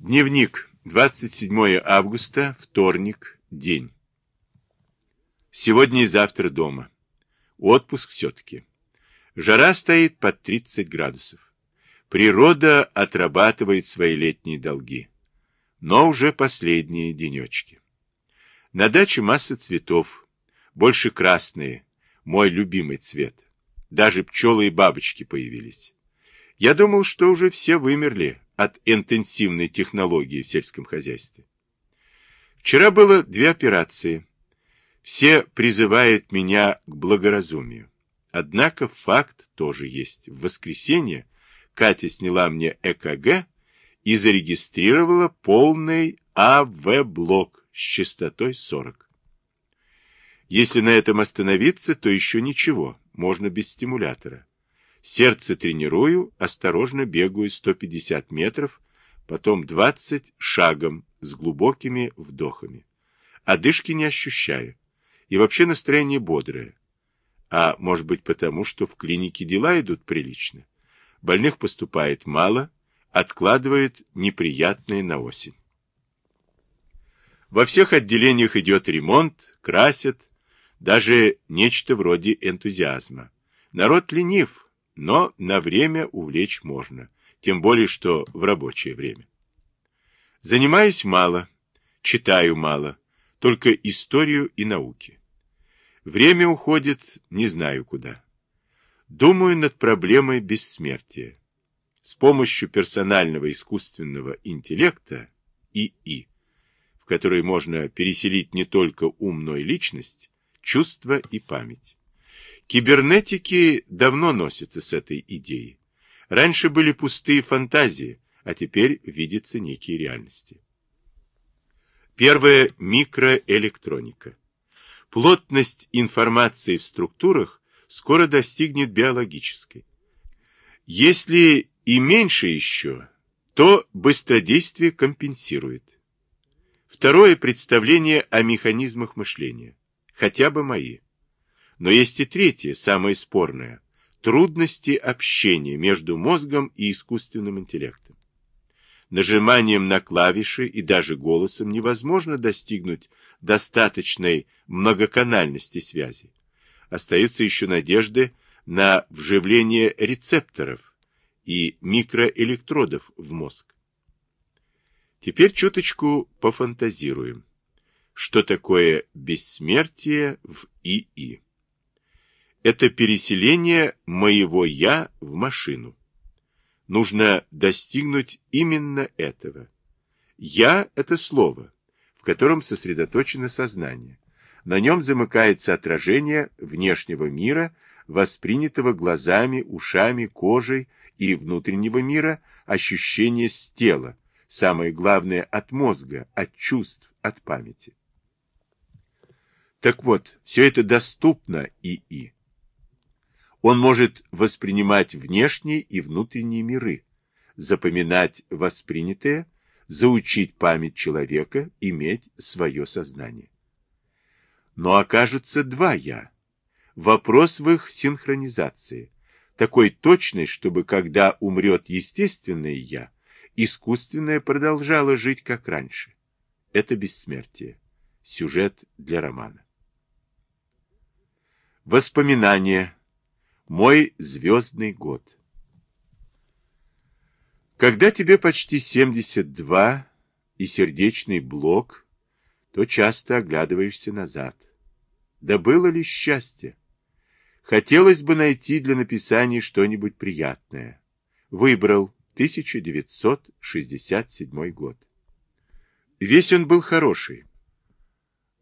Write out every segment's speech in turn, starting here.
Дневник. 27 августа, вторник, день. Сегодня и завтра дома. Отпуск все-таки. Жара стоит под 30 градусов. Природа отрабатывает свои летние долги. Но уже последние денечки. На даче масса цветов. Больше красные. Мой любимый цвет. Даже пчелы и бабочки появились. Я думал, что уже все вымерли от интенсивной технологии в сельском хозяйстве. Вчера было две операции. Все призывают меня к благоразумию. Однако факт тоже есть. В воскресенье Катя сняла мне ЭКГ и зарегистрировала полный АВ-блок с частотой 40. Если на этом остановиться, то еще ничего, можно без стимулятора. Сердце тренирую, осторожно бегаю 150 метров, потом 20 шагом с глубокими вдохами. Одышки не ощущаю. И вообще настроение бодрое. А может быть потому, что в клинике дела идут прилично. Больных поступает мало, откладывает неприятные на осень. Во всех отделениях идет ремонт, красят, даже нечто вроде энтузиазма. Народ ленив, но на время увлечь можно, тем более, что в рабочее время. Занимаюсь мало, читаю мало, только историю и науки. Время уходит не знаю куда. Думаю над проблемой бессмертия. С помощью персонального искусственного интеллекта ИИ, в который можно переселить не только умную личность, чувства и память. Кибернетики давно носятся с этой идеей. Раньше были пустые фантазии, а теперь видятся некие реальности. Первое – микроэлектроника. Плотность информации в структурах скоро достигнет биологической. Если и меньше еще, то быстродействие компенсирует. Второе – представление о механизмах мышления, хотя бы мои. Но есть и третье, самое спорное – трудности общения между мозгом и искусственным интеллектом. Нажиманием на клавиши и даже голосом невозможно достигнуть достаточной многоканальности связи. Остаются еще надежды на вживление рецепторов и микроэлектродов в мозг. Теперь чуточку пофантазируем. Что такое бессмертие в ИИ? Это переселение моего «я» в машину. Нужно достигнуть именно этого. «Я» — это слово, в котором сосредоточено сознание. На нем замыкается отражение внешнего мира, воспринятого глазами, ушами, кожей и внутреннего мира, ощущение с тела, самое главное от мозга, от чувств, от памяти. Так вот, все это доступно ИИ. Он может воспринимать внешние и внутренние миры, запоминать воспринятое, заучить память человека, иметь свое сознание. Но окажутся два «я». Вопрос в их синхронизации, такой точной, чтобы когда умрет естественное «я», искусственное продолжало жить как раньше. Это бессмертие. Сюжет для романа. Воспоминания мой звездный год. Когда тебе почти 72 и сердечный блок, то часто оглядываешься назад. Да было ли счастье? Хотелось бы найти для написания что-нибудь приятное. Выбрал 1967 год. Весь он был хороший.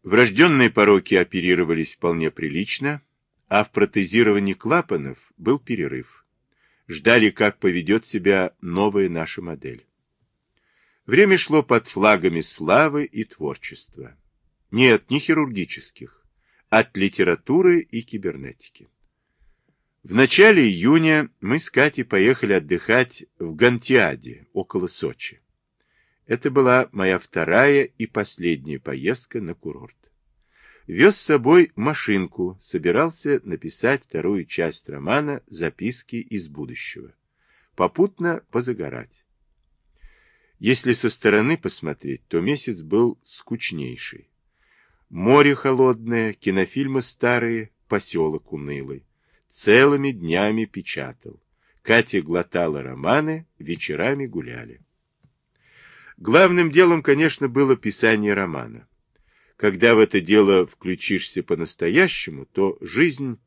Врожденные пороки оперировались вполне прилично, а в протезировании клапанов был перерыв. Ждали, как поведет себя новая наша модель. Время шло под флагами славы и творчества. Нет, не хирургических, от литературы и кибернетики. В начале июня мы с Катей поехали отдыхать в Гантиаде, около Сочи. Это была моя вторая и последняя поездка на курорт. Вез с собой машинку, собирался написать вторую часть романа «Записки из будущего». Попутно позагорать. Если со стороны посмотреть, то месяц был скучнейший. Море холодное, кинофильмы старые, поселок унылый. Целыми днями печатал. Катя глотала романы, вечерами гуляли. Главным делом, конечно, было писание романа. Когда в это дело включишься по-настоящему, то жизнь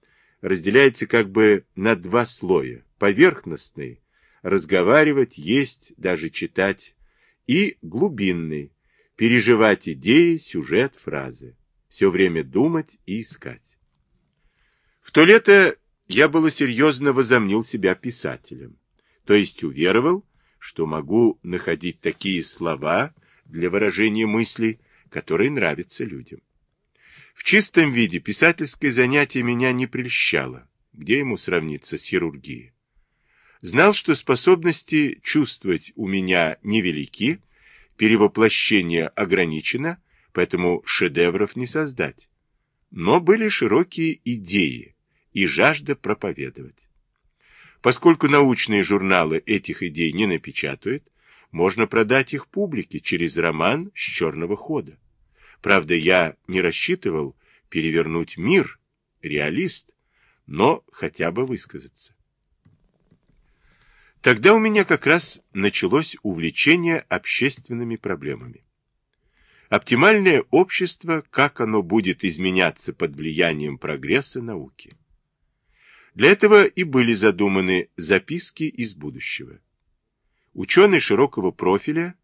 разделяется как бы на два слоя. Поверхностный – разговаривать, есть, даже читать, и глубинный – переживать идеи, сюжет, фразы. Все время думать и искать. В то лето я было серьезно возомнил себя писателем, то есть уверовал, что могу находить такие слова для выражения мыслей, которые нравятся людям. В чистом виде писательское занятие меня не прельщало, где ему сравниться с хирургией. Знал, что способности чувствовать у меня невелики, перевоплощение ограничено, поэтому шедевров не создать. Но были широкие идеи и жажда проповедовать. Поскольку научные журналы этих идей не напечатают, можно продать их публике через роман с черного хода. Правда, я не рассчитывал перевернуть мир, реалист, но хотя бы высказаться. Тогда у меня как раз началось увлечение общественными проблемами. Оптимальное общество, как оно будет изменяться под влиянием прогресса науки. Для этого и были задуманы записки из будущего. Ученый широкого профиля,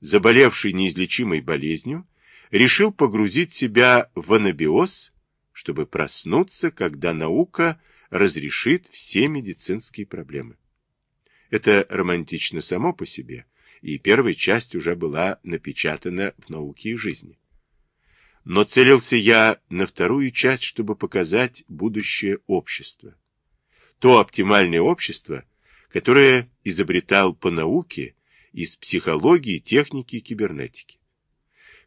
заболевший неизлечимой болезнью, решил погрузить себя в анабиоз, чтобы проснуться, когда наука разрешит все медицинские проблемы. Это романтично само по себе, и первая часть уже была напечатана в «Науке и жизни». Но целился я на вторую часть, чтобы показать будущее общества. То оптимальное общество, которое изобретал по науке из психологии, техники и кибернетики.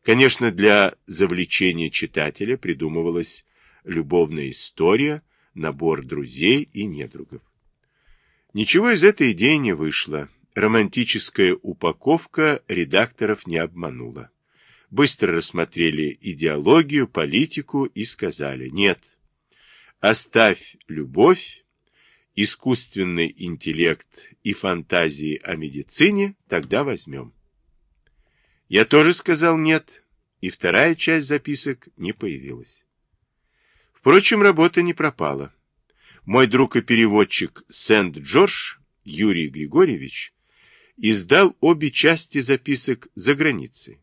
Конечно, для завлечения читателя придумывалась любовная история, набор друзей и недругов. Ничего из этой идеи не вышло. Романтическая упаковка редакторов не обманула. Быстро рассмотрели идеологию, политику и сказали «нет». Оставь любовь, искусственный интеллект и фантазии о медицине, тогда возьмем. Я тоже сказал «нет», и вторая часть записок не появилась. Впрочем, работа не пропала. Мой друг и переводчик Сент-Джордж Юрий Григорьевич издал обе части записок за границей,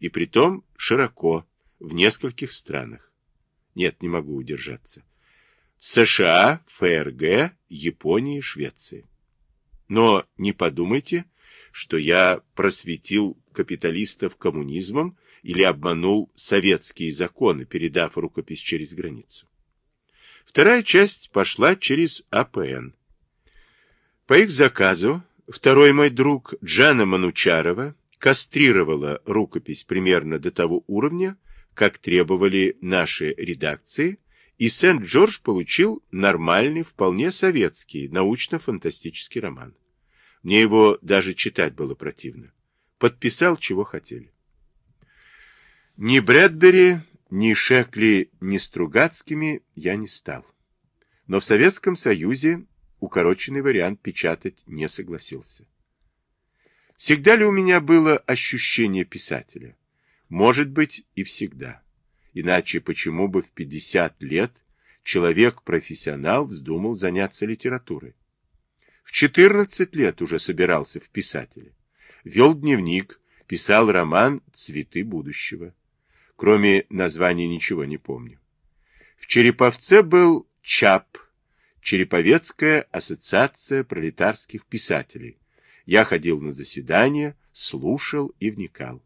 и притом широко, в нескольких странах. Нет, не могу удержаться. В США, ФРГ, Японии, Швеции. Но не подумайте, что я просветил капиталистов коммунизмом или обманул советские законы, передав рукопись через границу. Вторая часть пошла через АПН. По их заказу второй мой друг Джана Манучарова кастрировала рукопись примерно до того уровня, как требовали наши редакции, и Сент-Джордж получил нормальный, вполне советский, научно-фантастический роман. Мне его даже читать было противно. Подписал, чего хотели. Ни Брэдбери, ни Шекли, ни Стругацкими я не стал. Но в Советском Союзе укороченный вариант печатать не согласился. Всегда ли у меня было ощущение писателя? Может быть, и всегда. Иначе почему бы в 50 лет человек-профессионал вздумал заняться литературой? В 14 лет уже собирался в писателе. Вел дневник, писал роман «Цветы будущего». Кроме названия ничего не помню. В Череповце был ЧАП, Череповецкая ассоциация пролетарских писателей. Я ходил на заседания, слушал и вникал.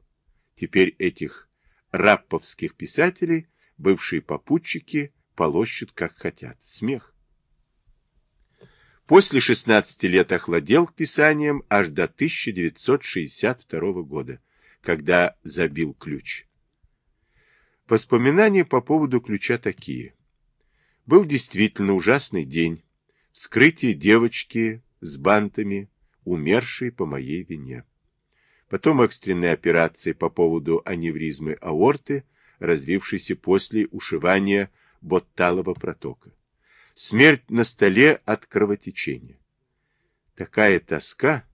Теперь этих рапповских писателей бывшие попутчики полощут как хотят. Смех. После 16 лет охладел к писаниям аж до 1962 года, когда забил ключ. Воспоминания по поводу ключа такие. Был действительно ужасный день. Вскрытие девочки с бантами, умершей по моей вине. потом экстренные операции по поводу аневризмы аорты, развившейся после ушивания ботталого протока. Смерть на столе от кровотечения. Такая тоска,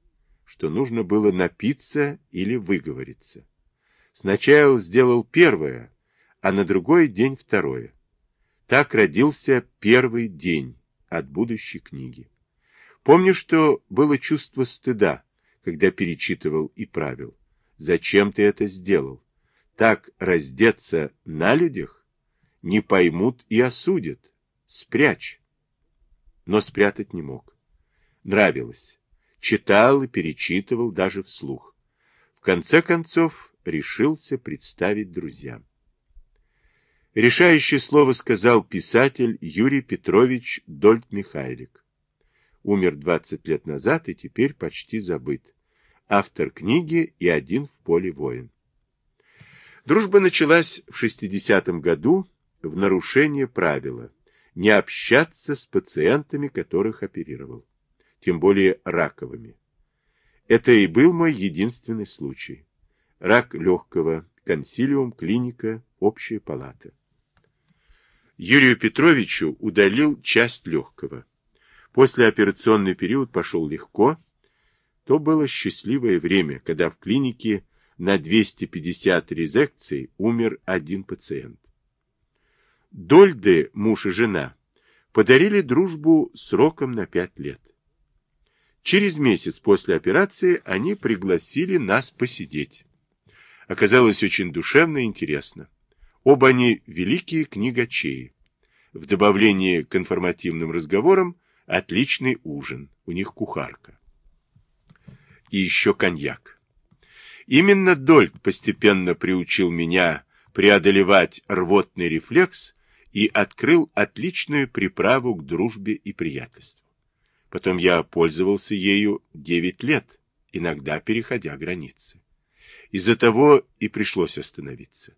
что нужно было напиться или выговориться. Сначала сделал первое, а на другой день второе. Так родился первый день от будущей книги. Помню, что было чувство стыда, когда перечитывал и правил. Зачем ты это сделал? Так раздеться на людях? Не поймут и осудят. Спрячь. Но спрятать не мог. Нравилось. Читал и перечитывал даже вслух. В конце концов решился представить друзьям. Решающее слово сказал писатель Юрий Петрович Дольт-Михайлик. Умер 20 лет назад и теперь почти забыт. Автор книги и один в поле воин. Дружба началась в 60-м году в нарушение правила не общаться с пациентами, которых оперировал, тем более раковыми. Это и был мой единственный случай. Рак легкого, консилиум, клиника, общая палата. Юрию Петровичу удалил часть легкого. После операционный период пошел легко. То было счастливое время, когда в клинике на 250 резекций умер один пациент. Дольды, муж и жена, подарили дружбу сроком на пять лет. Через месяц после операции они пригласили нас посидеть. Оказалось очень душевно и интересно. Оба они великие книгачеи. В добавлении к информативным разговорам отличный ужин, у них кухарка. И еще коньяк. Именно Дольт постепенно приучил меня преодолевать рвотный рефлекс и открыл отличную приправу к дружбе и приятельству. Потом я пользовался ею 9 лет, иногда переходя границы. Из-за того и пришлось остановиться.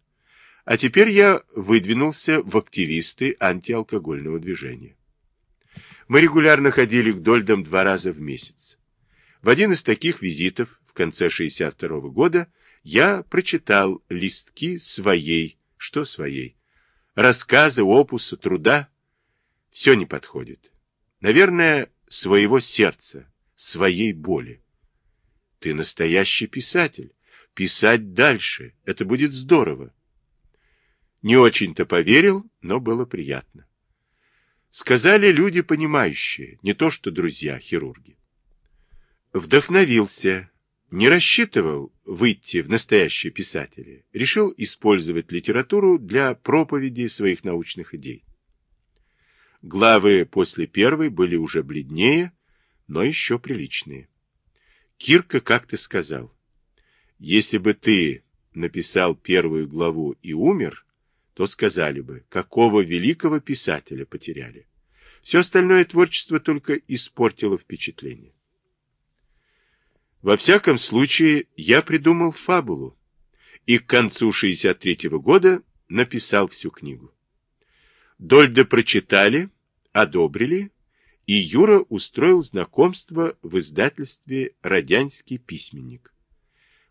А теперь я выдвинулся в активисты антиалкогольного движения. Мы регулярно ходили к Дольдам два раза в месяц. В один из таких визитов в конце 62 -го года я прочитал листки своей, что своей, рассказы, опуса, труда. Все не подходит. Наверное, своего сердца, своей боли. Ты настоящий писатель. Писать дальше. Это будет здорово. Не очень-то поверил, но было приятно. Сказали люди понимающие, не то что друзья-хирурги. Вдохновился, не рассчитывал выйти в настоящие писатели, решил использовать литературу для проповеди своих научных идей. Главы после первой были уже бледнее, но еще приличные. Кирка как-то сказал, если бы ты написал первую главу и умер, то сказали бы, какого великого писателя потеряли. Все остальное творчество только испортило впечатление. Во всяком случае, я придумал фабулу и к концу 63-го года написал всю книгу. Дольда прочитали, одобрили, и Юра устроил знакомство в издательстве «Родянский письменник».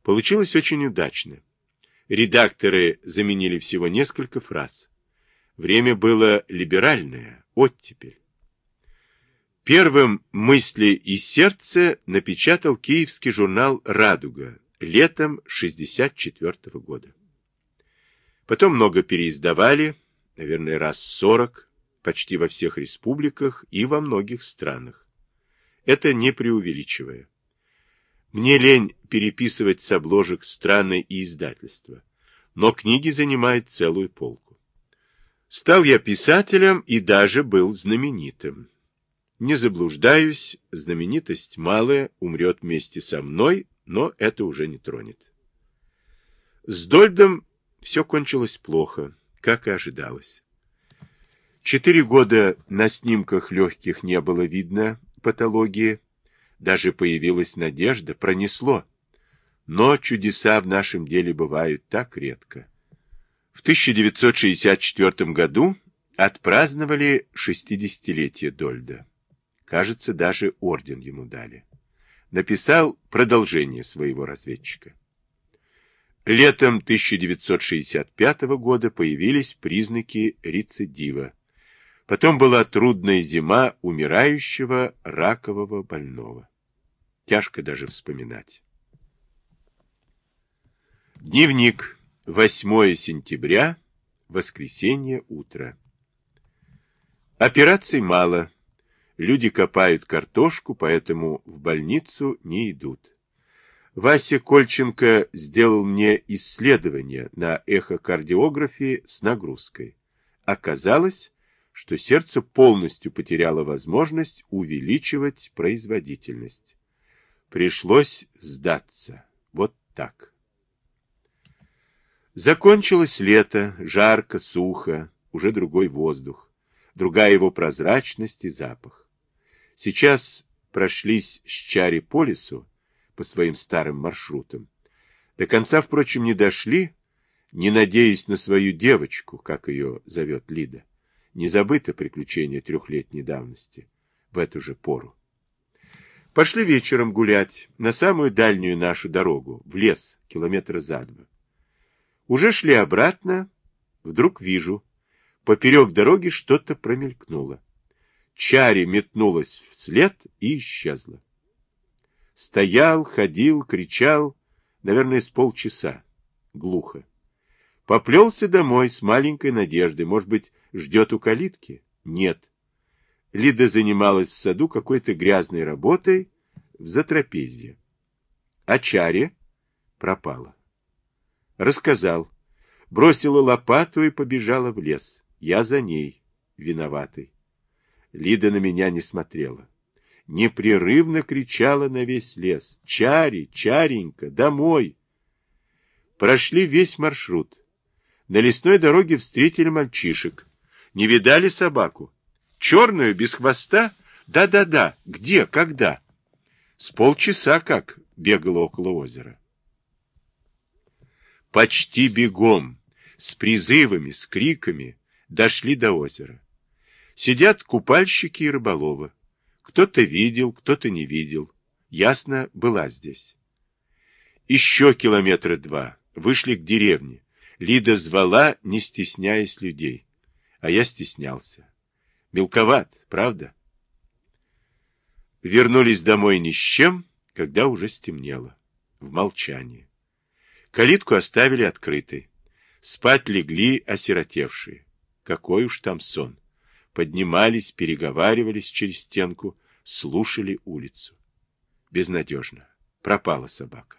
Получилось очень удачно. Редакторы заменили всего несколько фраз. Время было либеральное, оттепель. Первым «Мысли и сердце» напечатал киевский журнал «Радуга» летом 64 -го года. Потом много переиздавали, наверное, раз сорок, почти во всех республиках и во многих странах. Это не преувеличивая. Мне лень переписывать с обложек страны и издательства, но книги занимают целую полку. Стал я писателем и даже был знаменитым. Не заблуждаюсь, знаменитость малая умрет вместе со мной, но это уже не тронет. С Дольдом все кончилось плохо, как и ожидалось. Четыре года на снимках легких не было видно патологии, даже появилась надежда, пронесло. Но чудеса в нашем деле бывают так редко. В 1964 году отпраздновали 60-летие Дольда. Кажется, даже орден ему дали. написал продолжение своего разведчика. Летом 1965 года появились признаки рецидива. Потом была трудная зима умирающего ракового больного. Тяжко даже вспоминать. Дневник. 8 сентября. Воскресенье утро. Операций мало. Люди копают картошку, поэтому в больницу не идут. Вася Кольченко сделал мне исследование на эхокардиографии с нагрузкой. Оказалось, что сердце полностью потеряло возможность увеличивать производительность. Пришлось сдаться. Вот так. Закончилось лето, жарко, сухо, уже другой воздух, другая его прозрачность и запах. Сейчас прошлись с Чари по лесу, по своим старым маршрутам. До конца, впрочем, не дошли, не надеясь на свою девочку, как ее зовет Лида. Не забыто приключение трехлетней давности в эту же пору. Пошли вечером гулять на самую дальнюю нашу дорогу, в лес, километра за два. Уже шли обратно, вдруг вижу, поперек дороги что-то промелькнуло. Чари метнулась вслед и исчезла. Стоял, ходил, кричал, наверное, с полчаса. Глухо. Поплелся домой с маленькой надеждой. Может быть, ждет у калитки? Нет. Лида занималась в саду какой-то грязной работой в затрапезье. А Чаре пропала. Рассказал. Бросила лопату и побежала в лес. Я за ней, виноватый. Лида на меня не смотрела непрерывно кричала на весь лес. «Чари, Чаренька, домой!» Прошли весь маршрут. На лесной дороге встретили мальчишек. Не видали собаку? Черную, без хвоста? Да-да-да. Где, когда? С полчаса как бегала около озера. Почти бегом, с призывами, с криками, дошли до озера. Сидят купальщики и рыболовы. Кто-то видел, кто-то не видел. Ясно, была здесь. Еще километра два. Вышли к деревне. Лида звала, не стесняясь людей. А я стеснялся. Мелковат, правда? Вернулись домой ни с чем, когда уже стемнело. В молчании. Калитку оставили открытой. Спать легли осиротевшие. Какой уж там сон поднимались, переговаривались через стенку, слушали улицу. Безнадежно. Пропала собака.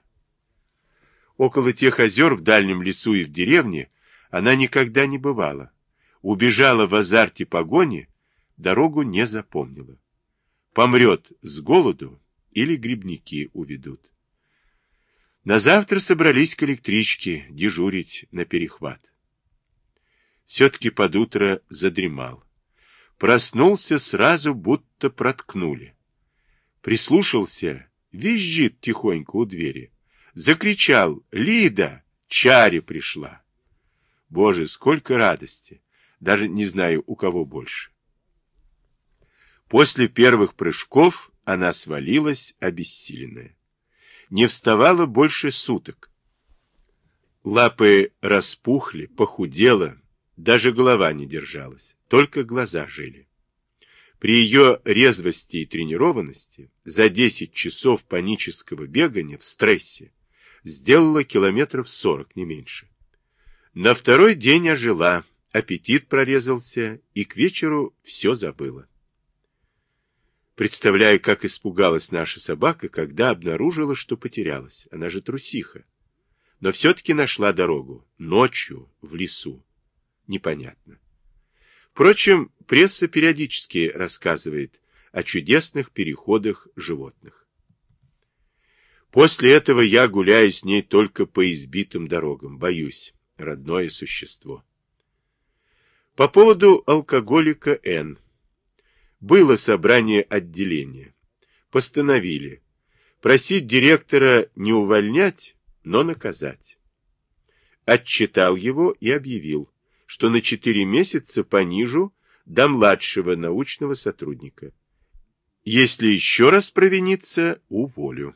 Около тех озер в дальнем лесу и в деревне она никогда не бывала. Убежала в азарте погони, дорогу не запомнила. Помрет с голоду или грибники уведут. На завтра собрались к электричке дежурить на перехват. Все-таки под утро задремал. Проснулся сразу, будто проткнули. Прислушался, визжит тихонько у двери. Закричал «Лида! Чаре пришла!» Боже, сколько радости! Даже не знаю, у кого больше. После первых прыжков она свалилась обессиленная. Не вставала больше суток. Лапы распухли, похудела, даже голова не держалась, только глаза жили. При ее резвости и тренированности за 10 часов панического бегания в стрессе сделала километров 40, не меньше. На второй день ожила, аппетит прорезался, и к вечеру все забыла. Представляю, как испугалась наша собака, когда обнаружила, что потерялась. Она же трусиха. Но все-таки нашла дорогу. Ночью, в лесу непонятно. Впрочем, пресса периодически рассказывает о чудесных переходах животных. После этого я гуляю с ней только по избитым дорогам, боюсь, родное существо. По поводу алкоголика Н. Было собрание отделения. Постановили просить директора не увольнять, но наказать. Отчитал его и объявил, что на 4 месяца понижу до младшего научного сотрудника. Если еще раз провиниться, уволю.